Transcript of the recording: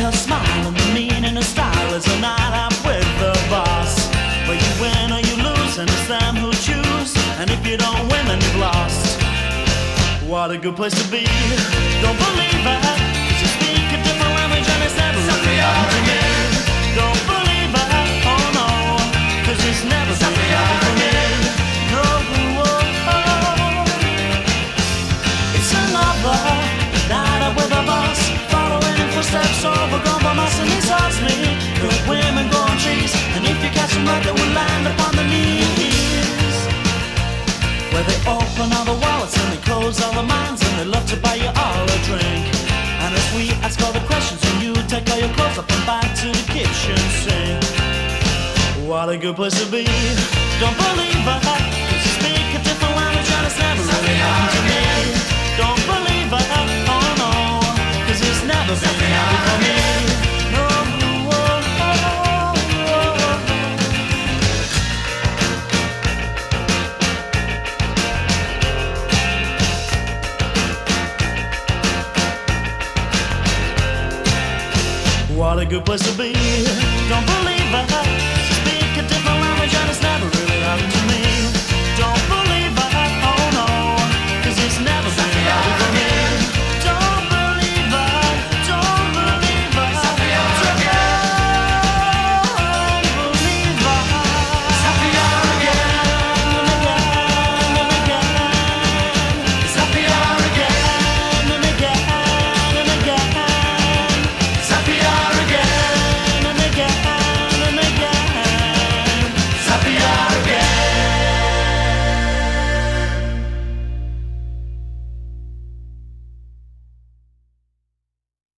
a mean and a style is the night out with the boss. Where you win or you lose, and it's them who choose. And if you don't win, then you've lost. What a good place to be. Don't believe it. 'cause you speak a different language and it's never really to me. Don't believe it. Oh no. Cause it's never really to me. No. oh. It's another your clothes up and back to the kitchen sink. What a good place to be. Don't believe it. What a good place to be. Don't believe I speak a different language.